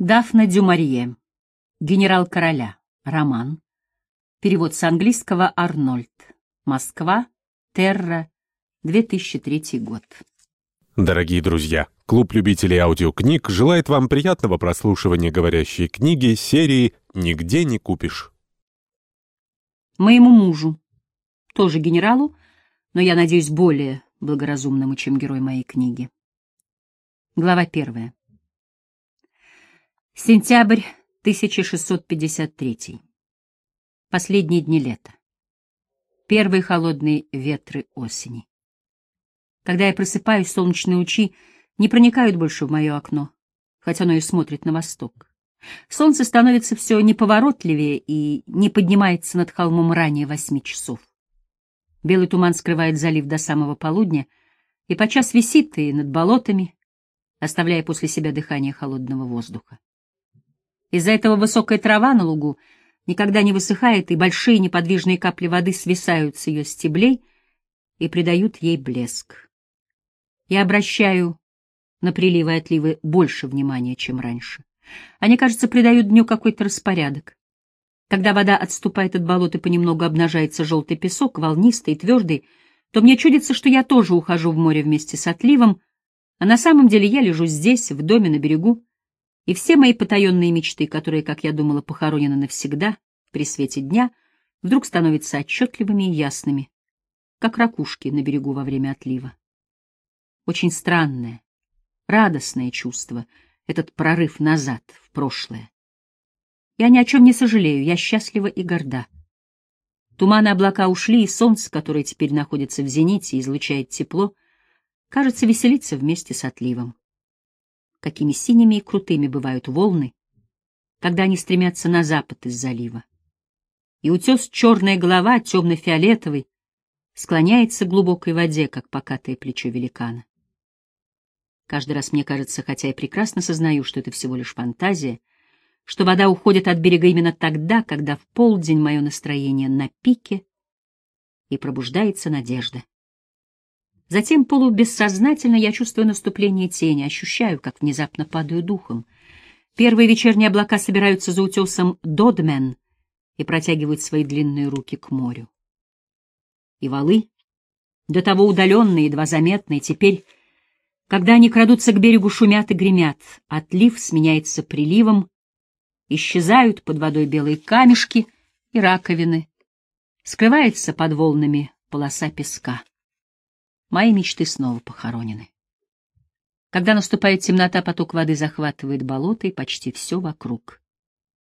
Дафна Дюмарье. Генерал короля. Роман. Перевод с английского Арнольд. Москва. Терра. 2003 год. Дорогие друзья, клуб любителей аудиокниг желает вам приятного прослушивания говорящей книги серии «Нигде не купишь». Моему мужу, тоже генералу, но я надеюсь более благоразумному, чем герой моей книги. Глава первая. Сентябрь 1653. Последние дни лета. Первые холодные ветры осени. Когда я просыпаюсь, солнечные лучи не проникают больше в мое окно, хотя оно и смотрит на восток. Солнце становится все неповоротливее и не поднимается над холмом ранее восьми часов. Белый туман скрывает залив до самого полудня и подчас висит и над болотами, оставляя после себя дыхание холодного воздуха. Из-за этого высокая трава на лугу никогда не высыхает, и большие неподвижные капли воды свисают с ее стеблей и придают ей блеск. Я обращаю на приливы и отливы больше внимания, чем раньше. Они, кажется, придают дню какой-то распорядок. Когда вода отступает от болот и понемногу обнажается желтый песок, волнистый и твердый, то мне чудится, что я тоже ухожу в море вместе с отливом, а на самом деле я лежу здесь, в доме на берегу, и все мои потаенные мечты, которые, как я думала, похоронены навсегда, при свете дня, вдруг становятся отчетливыми и ясными, как ракушки на берегу во время отлива. Очень странное, радостное чувство, этот прорыв назад, в прошлое. Я ни о чем не сожалею, я счастлива и горда. Туманы облака ушли, и солнце, которое теперь находится в зените и излучает тепло, кажется, веселиться вместе с отливом какими синими и крутыми бывают волны, когда они стремятся на запад из залива. И утес черная голова, темно-фиолетовый, склоняется к глубокой воде, как покатое плечо великана. Каждый раз мне кажется, хотя я прекрасно сознаю, что это всего лишь фантазия, что вода уходит от берега именно тогда, когда в полдень мое настроение на пике и пробуждается надежда. Затем полубессознательно я чувствую наступление тени, ощущаю, как внезапно падаю духом. Первые вечерние облака собираются за утесом Додмен и протягивают свои длинные руки к морю. И валы, до того удаленные, едва заметные, теперь, когда они крадутся к берегу, шумят и гремят, отлив сменяется приливом, исчезают под водой белые камешки и раковины, скрывается под волнами полоса песка. Мои мечты снова похоронены. Когда наступает темнота, поток воды захватывает болото и почти все вокруг.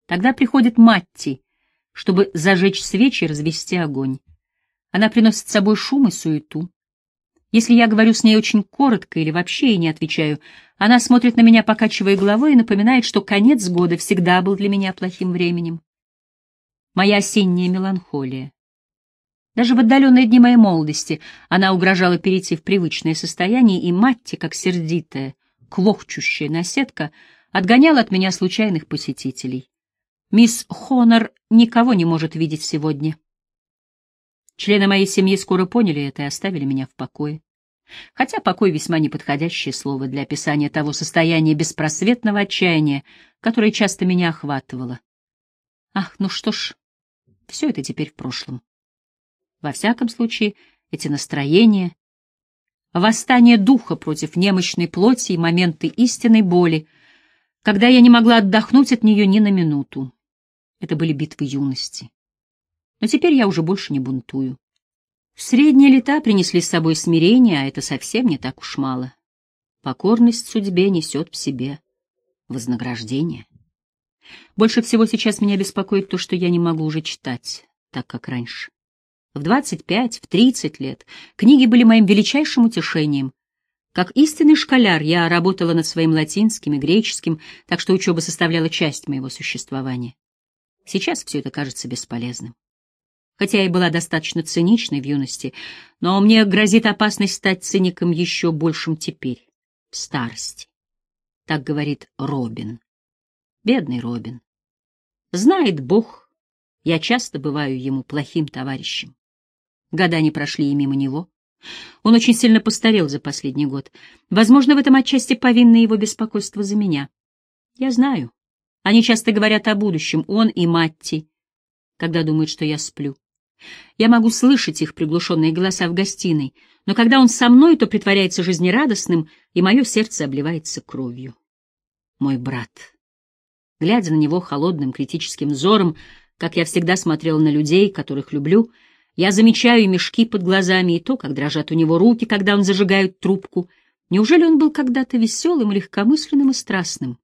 Тогда приходит Матти, чтобы зажечь свечи и развести огонь. Она приносит с собой шум и суету. Если я говорю с ней очень коротко или вообще ей не отвечаю, она смотрит на меня, покачивая головой, и напоминает, что конец года всегда был для меня плохим временем. Моя осенняя меланхолия. Даже в отдаленные дни моей молодости она угрожала перейти в привычное состояние, и Матти, как сердитая, клохчущая наседка, отгоняла от меня случайных посетителей. Мисс Хонор никого не может видеть сегодня. Члены моей семьи скоро поняли это и оставили меня в покое. Хотя покой — весьма неподходящее слово для описания того состояния беспросветного отчаяния, которое часто меня охватывало. Ах, ну что ж, все это теперь в прошлом. Во всяком случае, эти настроения, восстание духа против немощной плоти и моменты истинной боли, когда я не могла отдохнуть от нее ни на минуту. Это были битвы юности. Но теперь я уже больше не бунтую. Средние лета принесли с собой смирение, а это совсем не так уж мало. Покорность судьбе несет в себе вознаграждение. Больше всего сейчас меня беспокоит то, что я не могу уже читать, так как раньше. В 25, в 30 лет книги были моим величайшим утешением. Как истинный школяр я работала над своим латинским и греческим, так что учеба составляла часть моего существования. Сейчас все это кажется бесполезным. Хотя я и была достаточно циничной в юности, но мне грозит опасность стать циником еще большим теперь, в старости. Так говорит Робин. Бедный Робин. Знает Бог, я часто бываю ему плохим товарищем. Года не прошли и мимо него. Он очень сильно постарел за последний год. Возможно, в этом отчасти повинно его беспокойство за меня. Я знаю. Они часто говорят о будущем, он и Матти, когда думают, что я сплю. Я могу слышать их приглушенные голоса в гостиной, но когда он со мной, то притворяется жизнерадостным, и мое сердце обливается кровью. Мой брат. Глядя на него холодным критическим взором, как я всегда смотрел на людей, которых люблю, я замечаю мешки под глазами, и то, как дрожат у него руки, когда он зажигает трубку. Неужели он был когда-то веселым, легкомысленным и страстным?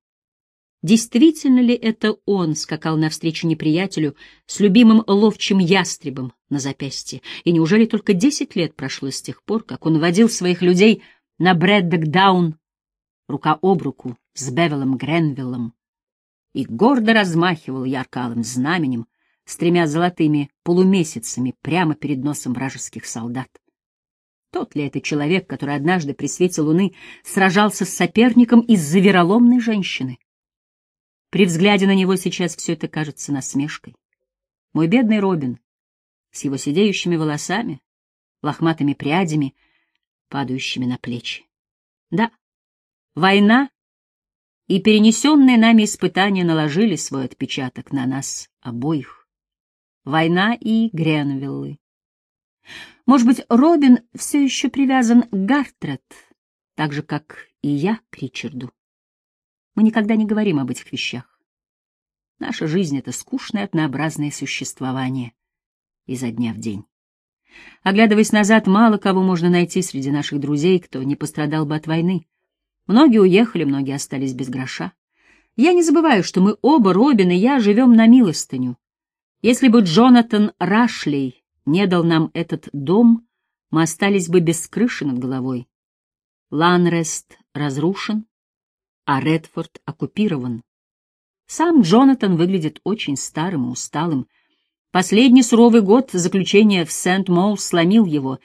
Действительно ли это он скакал навстречу неприятелю с любимым ловчим ястребом на запястье? И неужели только десять лет прошло с тех пор, как он водил своих людей на Брэддокдаун рука об руку с Бевелом Гренвиллом и гордо размахивал ярко-алым знаменем с тремя золотыми полумесяцами прямо перед носом вражеских солдат? Тот ли это человек, который однажды при свете луны сражался с соперником из-за вероломной женщины? При взгляде на него сейчас все это кажется насмешкой. Мой бедный Робин с его сидеющими волосами, лохматыми прядями, падающими на плечи. Да, война и перенесенные нами испытания наложили свой отпечаток на нас обоих. Война и Гренвиллы. Может быть, Робин все еще привязан к Гартрет, так же, как и я к Ричарду. Мы никогда не говорим об этих вещах. Наша жизнь — это скучное, однообразное существование изо дня в день. Оглядываясь назад, мало кого можно найти среди наших друзей, кто не пострадал бы от войны. Многие уехали, многие остались без гроша. Я не забываю, что мы оба, Робин и я, живем на милостыню. Если бы Джонатан Рашлей не дал нам этот дом, мы остались бы без крыши над головой. Ланрест разрушен, а Редфорд оккупирован. Сам Джонатан выглядит очень старым и усталым. Последний суровый год заключения в Сент-Моул сломил его.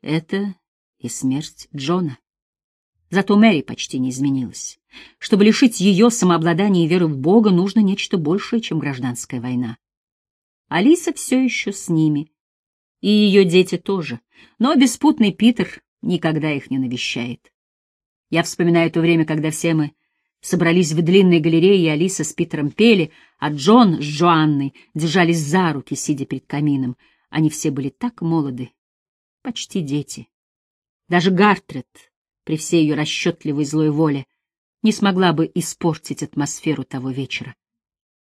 Это и смерть Джона. Зато Мэри почти не изменилась. Чтобы лишить ее самообладания и веры в Бога, нужно нечто большее, чем гражданская война. Алиса все еще с ними. И ее дети тоже. Но беспутный Питер никогда их не навещает. Я вспоминаю то время, когда все мы собрались в длинной галерее, и Алиса с Питером пели, а Джон с Джоанной держались за руки, сидя перед камином. Они все были так молоды, почти дети. Даже Гартрет, при всей ее расчетливой злой воле, не смогла бы испортить атмосферу того вечера.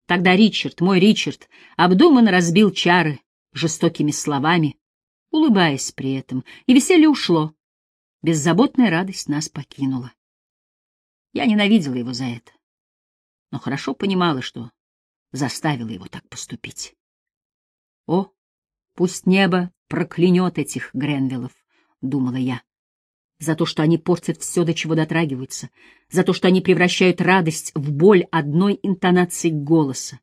Тогда Ричард, мой Ричард, обдуманно разбил чары жестокими словами, улыбаясь при этом, и веселье ушло. Беззаботная радость нас покинула. Я ненавидела его за это, но хорошо понимала, что заставила его так поступить. О, пусть небо проклянет этих Гренвиллов, — думала я, — за то, что они портят все, до чего дотрагиваются, за то, что они превращают радость в боль одной интонацией голоса.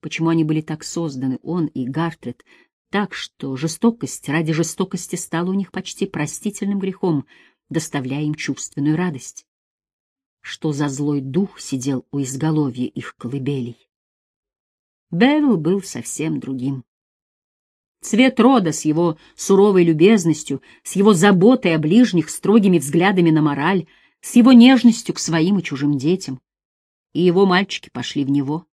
Почему они были так созданы, он и Гартрет, так что жестокость ради жестокости стала у них почти простительным грехом, доставляя им чувственную радость что за злой дух сидел у изголовья их колыбелей. Бевил был совсем другим. Цвет рода с его суровой любезностью, с его заботой о ближних, строгими взглядами на мораль, с его нежностью к своим и чужим детям. И его мальчики пошли в него.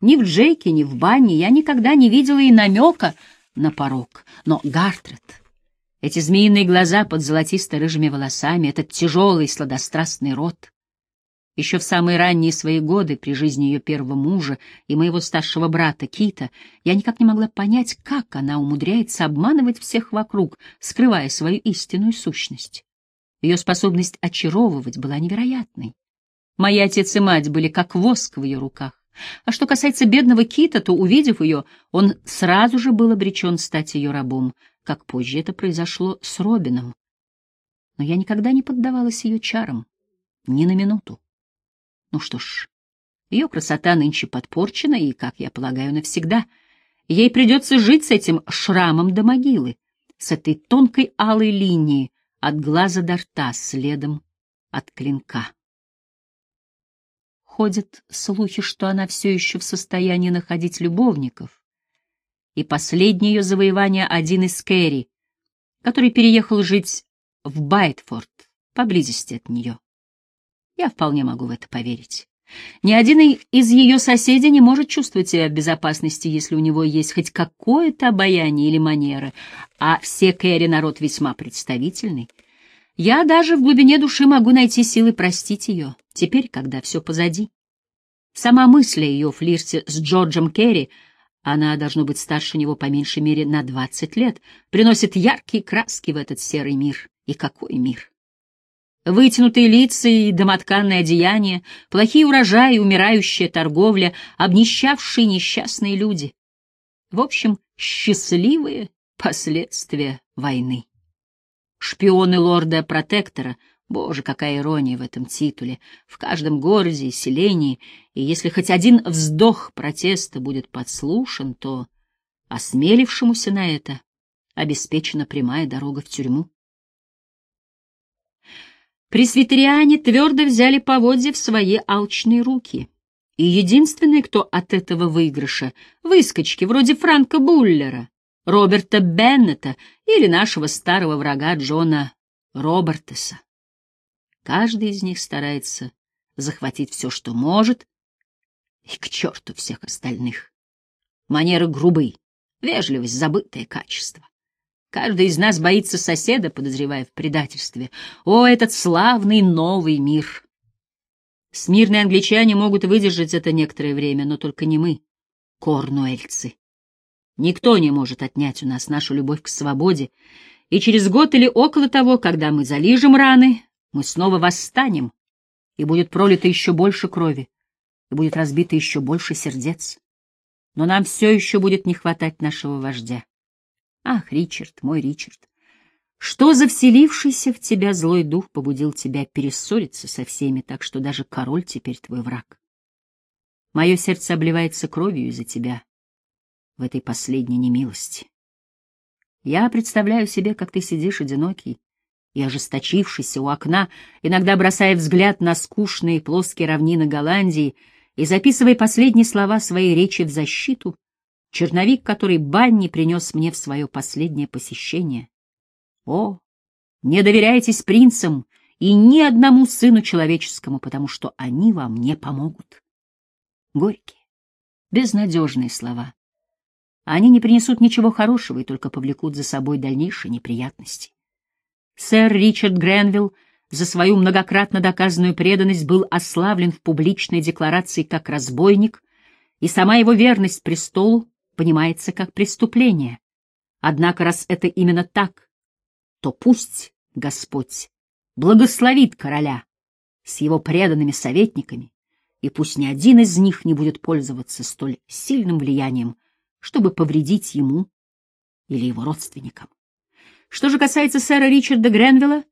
Ни в Джейке, ни в бане я никогда не видела и намека на порог. Но Гартрет, эти змеиные глаза под золотисто-рыжими волосами, этот тяжелый сладострастный рот, еще в самые ранние свои годы, при жизни ее первого мужа и моего старшего брата Кита, я никак не могла понять, как она умудряется обманывать всех вокруг, скрывая свою истинную сущность. Ее способность очаровывать была невероятной. Мои отец и мать были как воск в ее руках. А что касается бедного Кита, то, увидев ее, он сразу же был обречен стать ее рабом, как позже это произошло с Робином. Но я никогда не поддавалась ее чарам, ни на минуту. Ну что ж, ее красота нынче подпорчена, и, как я полагаю, навсегда. Ей придется жить с этим шрамом до могилы, с этой тонкой алой линией от глаза до рта, следом от клинка. Ходят слухи, что она все еще в состоянии находить любовников. И последнее ее завоевание один из Кэрри, который переехал жить в Байтфорд, поблизости от нее. Я вполне могу в это поверить. Ни один из ее соседей не может чувствовать себя в безопасности, если у него есть хоть какое-то обаяние или манеры, а все Кэрри народ весьма представительный. Я даже в глубине души могу найти силы простить ее, теперь, когда все позади. Сама мысль о ее флирте с Джорджем Керри, она должно быть старше него по меньшей мере на двадцать лет, приносит яркие краски в этот серый мир. И какой мир! Вытянутые лица и домотканное одеяние, плохие урожаи, умирающая торговля, обнищавшие несчастные люди. В общем, счастливые последствия войны. Шпионы лорда-протектора, боже, какая ирония в этом титуле, в каждом городе и селении, и если хоть один вздох протеста будет подслушан, то осмелившемуся на это обеспечена прямая дорога в тюрьму. Пресвитериане твердо взяли поводья в свои алчные руки. И единственный, кто от этого выигрыша — выскочки вроде Франка Буллера, Роберта Беннета или нашего старого врага Джона Робертеса. Каждый из них старается захватить все, что может, и к черту всех остальных. Манеры грубые, вежливость — забытое качество. Каждый из нас боится соседа, подозревая в предательстве. О, этот славный новый мир! Смирные англичане могут выдержать это некоторое время, но только не мы, корнуэльцы. Никто не может отнять у нас нашу любовь к свободе, и через год или около того, когда мы залижем раны, мы снова восстанем, и будет пролито еще больше крови, и будет разбито еще больше сердец. Но нам все еще будет не хватать нашего вождя. Ах, Ричард, мой Ричард, что за вселившийся в тебя злой дух побудил тебя перессориться со всеми, так что даже король теперь твой враг? Мое сердце обливается кровью из-за тебя в этой последней немилости. Я представляю себе, как ты сидишь одинокий и ожесточившийся у окна, иногда бросая взгляд на скучные плоские равнины Голландии и записывая последние слова своей речи в защиту — черновик, который Банни принес мне в свое последнее посещение. О, не доверяйтесь принцам и ни одному сыну человеческому, потому что они вам не помогут. Горькие, безнадежные слова. Они не принесут ничего хорошего и только повлекут за собой дальнейшие неприятности. Сэр Ричард Гренвилл за свою многократно доказанную преданность был ославлен в публичной декларации как разбойник, и сама его верность престолу понимается как преступление. Однако, раз это именно так, то пусть Господь благословит короля с его преданными советниками, и пусть ни один из них не будет пользоваться столь сильным влиянием, чтобы повредить ему или его родственникам. Что же касается сэра Ричарда Гренвилла,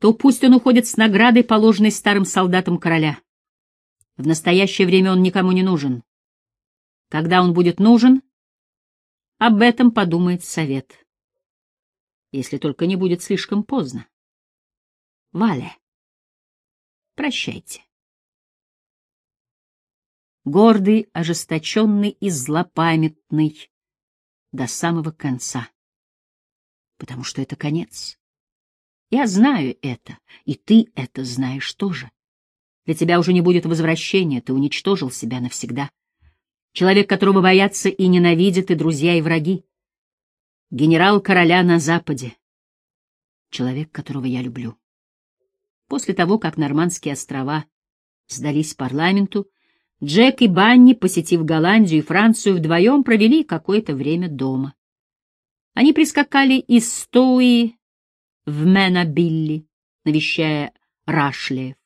то пусть он уходит с наградой, положенной старым солдатам короля. В настоящее время он никому не нужен. Когда он будет нужен, об этом подумает совет. Если только не будет слишком поздно. Валя, прощайте. Гордый, ожесточенный и злопамятный до самого конца. Потому что это конец. Я знаю это, и ты это знаешь тоже. Для тебя уже не будет возвращения, ты уничтожил себя навсегда. Человек, которого боятся и ненавидят и друзья, и враги. Генерал короля на Западе. Человек, которого я люблю. После того, как Нормандские острова сдались парламенту, Джек и Банни, посетив Голландию и Францию, вдвоем провели какое-то время дома. Они прискакали из Стоуи в Менабилли, навещая Рашлиев,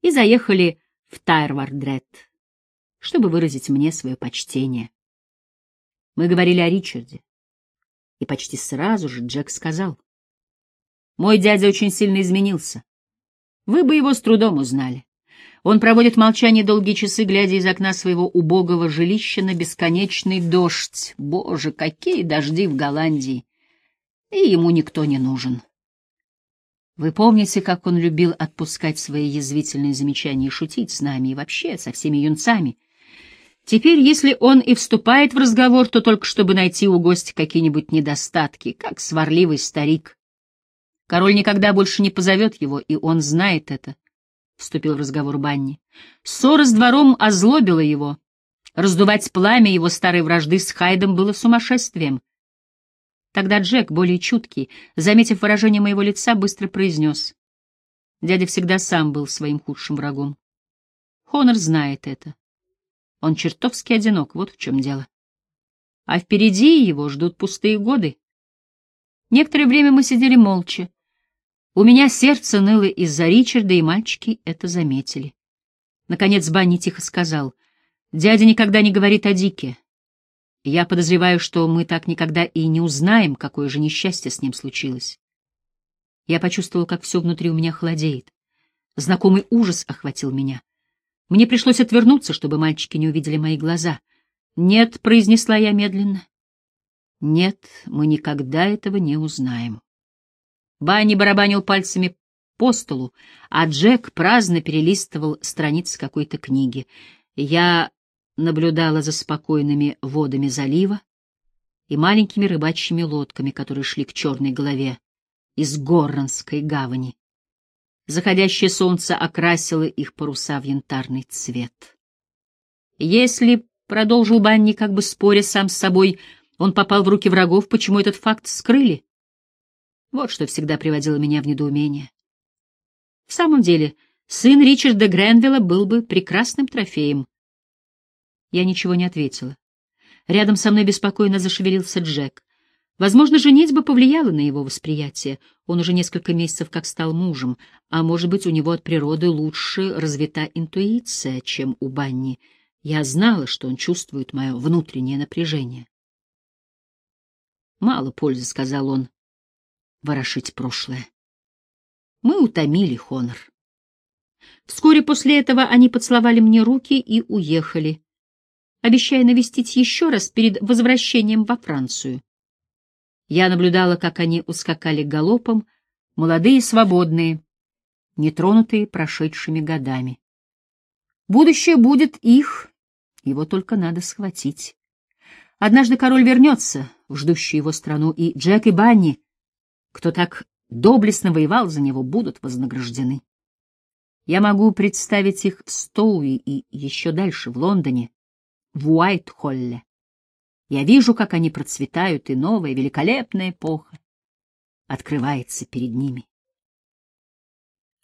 и заехали в Тайрвардрет чтобы выразить мне свое почтение. Мы говорили о Ричарде, и почти сразу же Джек сказал. «Мой дядя очень сильно изменился. Вы бы его с трудом узнали. Он проводит молчание долгие часы, глядя из окна своего убогого жилища на бесконечный дождь. Боже, какие дожди в Голландии! И ему никто не нужен». Вы помните, как он любил отпускать свои язвительные замечания и шутить с нами и вообще со всеми юнцами? Теперь, если он и вступает в разговор, то только чтобы найти у гостя какие-нибудь недостатки, как сварливый старик. Король никогда больше не позовет его, и он знает это. — вступил в разговор Банни. Ссора с двором озлобила его. Раздувать пламя его старой вражды с Хайдом было сумасшествием. Тогда Джек, более чуткий, заметив выражение моего лица, быстро произнес. Дядя всегда сам был своим худшим врагом. Хонор знает это. Он чертовски одинок, вот в чем дело. А впереди его ждут пустые годы. Некоторое время мы сидели молча. У меня сердце ныло из-за Ричарда, и мальчики это заметили. Наконец Банни тихо сказал, «Дядя никогда не говорит о Дике. Я подозреваю, что мы так никогда и не узнаем, какое же несчастье с ним случилось». Я почувствовал, как все внутри у меня холодеет. Знакомый ужас охватил меня. Мне пришлось отвернуться, чтобы мальчики не увидели мои глаза. «Нет», — произнесла я медленно. «Нет, мы никогда этого не узнаем». Банни барабанил пальцами по столу, а Джек праздно перелистывал страницы какой-то книги. Я наблюдала за спокойными водами залива и маленькими рыбачьими лодками, которые шли к черной голове из Горронской гавани. Заходящее солнце окрасило их паруса в янтарный цвет. Если, — продолжил Банни, как бы споря сам с собой, — он попал в руки врагов, почему этот факт скрыли? Вот что всегда приводило меня в недоумение. В самом деле, сын Ричарда Гренвилла был бы прекрасным трофеем. Я ничего не ответила. Рядом со мной беспокойно зашевелился Джек. Возможно, женитьба повлияла на его восприятие. Он уже несколько месяцев как стал мужем, а может быть, у него от природы лучше развита интуиция, чем у Банни. Я знала, что он чувствует мое внутреннее напряжение. «Мало пользы», — сказал он, ворошить прошлое. Мы утомили Хонор. Вскоре после этого они поцеловали мне руки и уехали, обещая навестить еще раз перед возвращением во Францию. Я наблюдала, как они ускакали галопом, молодые и свободные, нетронутые прошедшими годами. Будущее будет их, его только надо схватить. Однажды король вернется в ждущую его страну, и Джек и Банни кто так доблестно воевал за него, будут вознаграждены. Я могу представить их в Стоуи и еще дальше, в Лондоне, в Уайт-Холле. Я вижу, как они процветают, и новая великолепная эпоха открывается перед ними.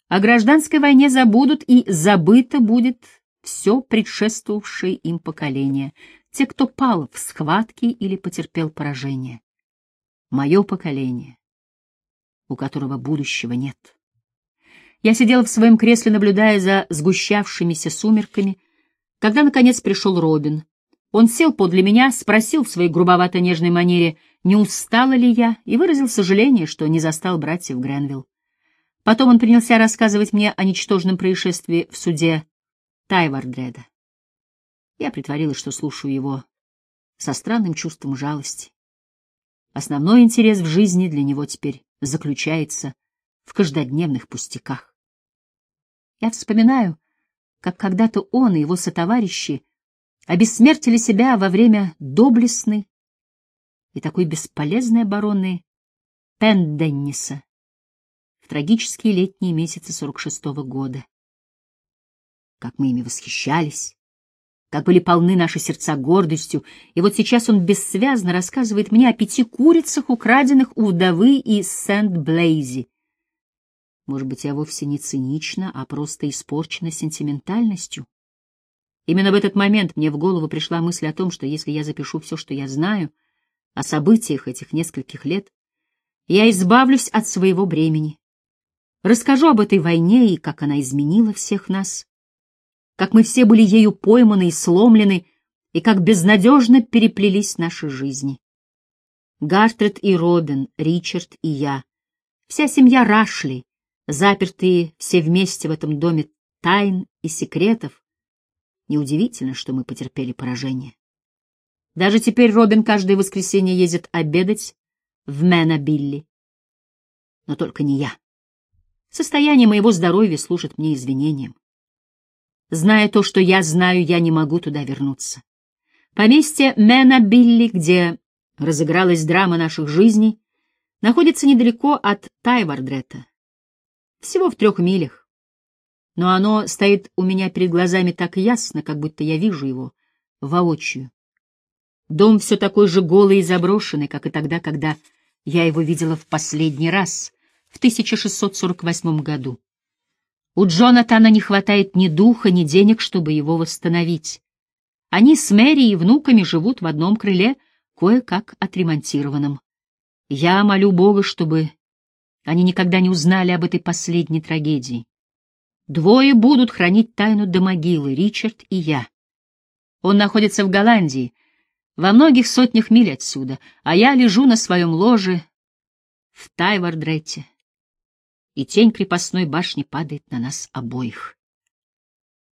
О гражданской войне забудут, и забыто будет все предшествовавшее им поколение, те, кто пал в схватке или потерпел поражение. Мое поколение у которого будущего нет. Я сидел в своем кресле, наблюдая за сгущавшимися сумерками, когда, наконец, пришел Робин. Он сел подле меня, спросил в своей грубовато-нежной манере, не устала ли я, и выразил сожаление, что не застал братьев Гренвилл. Потом он принялся рассказывать мне о ничтожном происшествии в суде Тайвардреда. Я притворилась, что слушаю его со странным чувством жалости. Основной интерес в жизни для него теперь заключается в каждодневных пустяках. Я вспоминаю, как когда-то он и его сотоварищи обессмертили себя во время доблестной и такой бесполезной обороны Пен-Денниса в трагические летние месяцы 46-го года. Как мы ими восхищались, как были полны наши сердца гордостью, и вот сейчас он бессвязно рассказывает мне о пяти курицах, украденных у вдовы из Сент-Блейзи. Может быть, я вовсе не цинична, а просто испорчена сентиментальностью? Именно в этот момент мне в голову пришла мысль о том, что если я запишу все, что я знаю, о событиях этих нескольких лет, я избавлюсь от своего бремени. Расскажу об этой войне и как она изменила всех нас как мы все были ею пойманы и сломлены, и как безнадежно переплелись наши жизни. Гартред и Робин, Ричард и я, вся семья Рашли, запертые все вместе в этом доме тайн и секретов, неудивительно, что мы потерпели поражение. Даже теперь Робин каждое воскресенье ездит обедать в Мэна-Билли. Но только не я. Состояние моего здоровья служит мне извинением. Зная то, что я знаю, я не могу туда вернуться. Поместье Мэна Билли, где разыгралась драма наших жизней, находится недалеко от Тайвардрета, всего в трех милях. Но оно стоит у меня перед глазами так ясно, как будто я вижу его воочию. Дом все такой же голый и заброшенный, как и тогда, когда я его видела в последний раз, в 1648 году. У Джонатана не хватает ни духа, ни денег, чтобы его восстановить. Они с Мэри и внуками живут в одном крыле, кое-как отремонтированном. Я молю Бога, чтобы они никогда не узнали об этой последней трагедии. Двое будут хранить тайну до могилы, Ричард и я. Он находится в Голландии, во многих сотнях миль отсюда, а я лежу на своем ложе в Тайвардрете, и тень крепостной башни падает на нас обоих.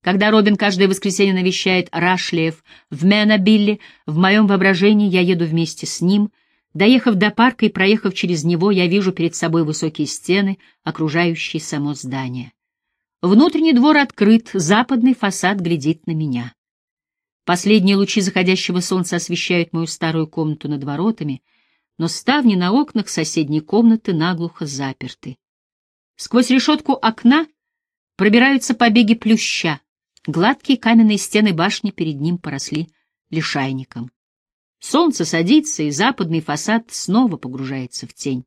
Когда Робин каждое воскресенье навещает Рашлиев в Менобилле, в моем воображении я еду вместе с ним. Доехав до парка и проехав через него, я вижу перед собой высокие стены, окружающие само здание. Внутренний двор открыт, западный фасад глядит на меня. Последние лучи заходящего солнца освещают мою старую комнату над воротами, но ставни на окнах соседней комнаты наглухо заперты. Сквозь решетку окна пробираются побеги плюща, гладкие каменные стены башни перед ним поросли лишайником. Солнце садится, и западный фасад снова погружается в тень.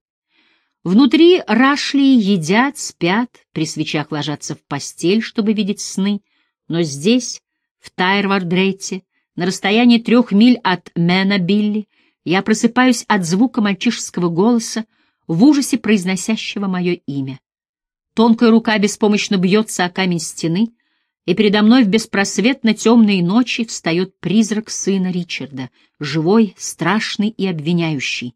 Внутри рашлии едят, спят, при свечах ложатся в постель, чтобы видеть сны, но здесь, в Тайрвардрейте, на расстоянии трех миль от Менабилли, я просыпаюсь от звука мальчишеского голоса, в ужасе произносящего мое имя. Тонкая рука беспомощно бьется о камень стены, и передо мной в беспросветно темные ночи встает призрак сына Ричарда, живой, страшный и обвиняющий.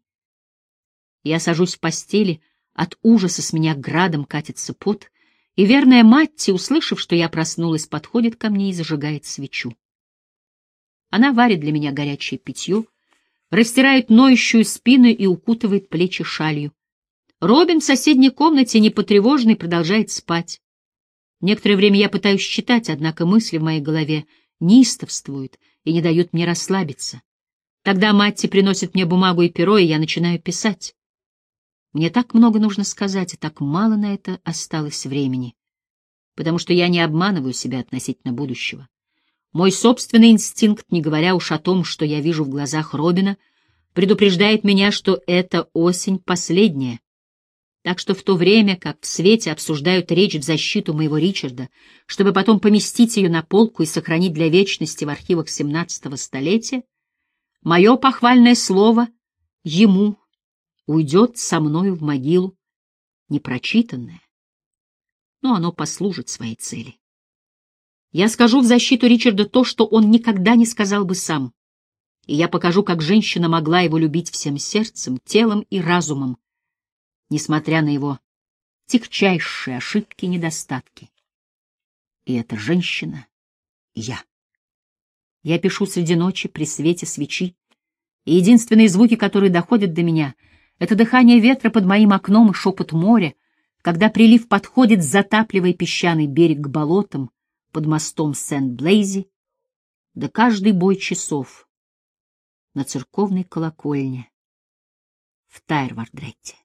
Я сажусь в постели, от ужаса с меня градом катится пот, и верная Матти, услышав, что я проснулась, подходит ко мне и зажигает свечу. Она варит для меня горячее питье, растирает ноющую спину и укутывает плечи шалью. Робин в соседней комнате, непотревоженный, продолжает спать. Некоторое время я пытаюсь читать, однако мысли в моей голове неистовствуют и не дают мне расслабиться. Тогда Матти приносит мне бумагу и перо, и я начинаю писать. Мне так много нужно сказать, и так мало на это осталось времени, потому что я не обманываю себя относительно будущего. Мой собственный инстинкт, не говоря уж о том, что я вижу в глазах Робина, предупреждает меня, что эта осень последняя. Так что в то время, как в свете обсуждают речь в защиту моего Ричарда, чтобы потом поместить ее на полку и сохранить для вечности в архивах XVII столетия, мое похвальное слово ему уйдет со мною в могилу, непрочитанное, но оно послужит своей цели. Я скажу в защиту Ричарда то, что он никогда не сказал бы сам, и я покажу, как женщина могла его любить всем сердцем, телом и разумом, несмотря на его тягчайшие ошибки и недостатки. И эта женщина — я. Я пишу среди ночи при свете свечи, и единственные звуки, которые доходят до меня — это дыхание ветра под моим окном и шепот моря, когда прилив подходит, затапливая песчаный берег к болотам под мостом Сент-Блейзи, да каждый бой часов на церковной колокольне в Тайрвардретте.